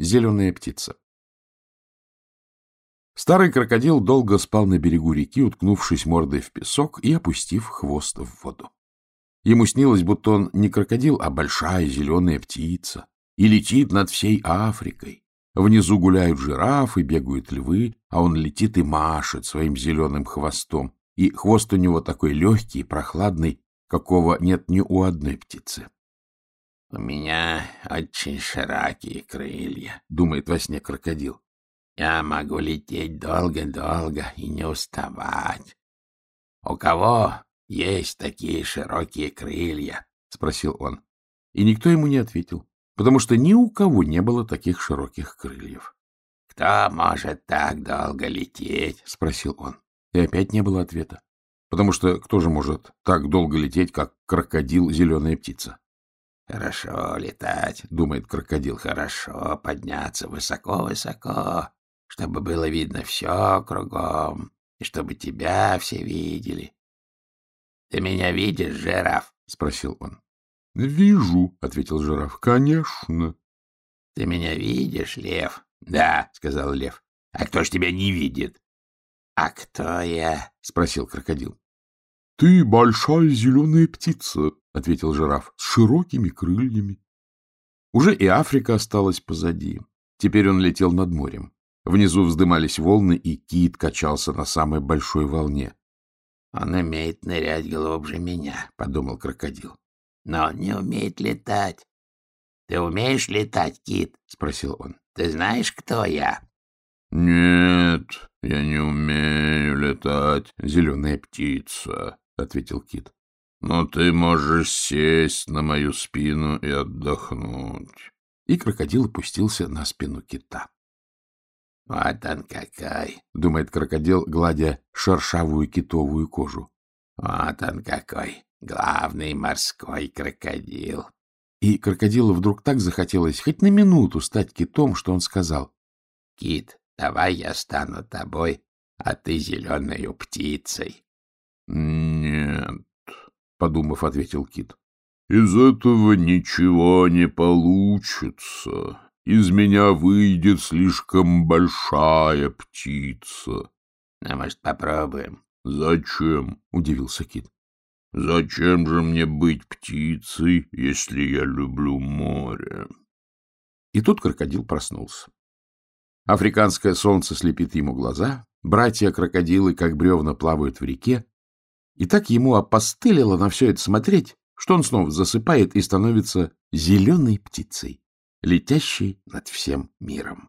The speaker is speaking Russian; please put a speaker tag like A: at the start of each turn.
A: Зеленая птица. Старый крокодил долго спал на берегу реки, уткнувшись мордой в песок и опустив хвост в воду. Ему снилось, будто он не крокодил, а большая зеленая птица, и летит над всей Африкой. Внизу гуляют жирафы, бегают львы, а он летит и машет своим зеленым хвостом, и хвост у него такой легкий и прохладный, какого нет ни у одной птицы.
B: — У меня очень широкие крылья, —
A: думает во сне крокодил.
B: — Я могу лететь долго-долго и не уставать. — У кого есть такие широкие крылья? — спросил он.
A: И никто ему не ответил, потому что ни у кого не было таких широких крыльев.
B: — Кто может так долго лететь? — спросил он.
A: И опять не было ответа. Потому что кто же может так долго лететь, как крокодил зеленая птица?
B: Хорошо летать, думает крокодил, хорошо подняться высоко-высоко, чтобы было видно все кругом, и чтобы тебя все видели. — Ты меня видишь, жираф? — спросил он.
A: — Вижу, — ответил жираф, — конечно.
B: — Ты меня видишь, лев? — Да, — сказал лев. — А кто ж тебя не видит? — А кто я? — спросил крокодил.
A: — Ты большая зеленая птица, — ответил жираф, — с широкими крыльями. Уже и Африка осталась позади. Теперь он летел над морем. Внизу вздымались волны, и кит качался на самой большой волне.
B: — Он умеет нырять глубже меня, — подумал крокодил. — Но он не умеет летать. — Ты умеешь летать, кит? — спросил он. — Ты знаешь, кто я?
A: — Нет, я не умею летать, зеленая птица, — ответил кит. — Но ты можешь сесть на мою спину и отдохнуть. И крокодил опустился на спину кита.
B: — Вот он какой!
A: — думает крокодил, гладя шершавую китовую кожу.
B: — Вот он какой! Главный морской крокодил!
A: И крокодилу вдруг так захотелось хоть на минуту стать китом, что он сказал.
B: — Кит, Давай я стану тобой, а ты зеленой птицей.
A: — Нет, — подумав, ответил Кит. — Из этого ничего не получится. Из меня выйдет слишком большая птица.
B: — А может, попробуем?
A: — Зачем? — удивился Кит. — Зачем же мне быть птицей, если я люблю море? И тут крокодил проснулся. Африканское солнце слепит ему глаза, братья-крокодилы, как бревна, плавают в реке, и так ему опостылило на все это смотреть, что он снова засыпает и становится зеленой птицей, летящей над всем миром.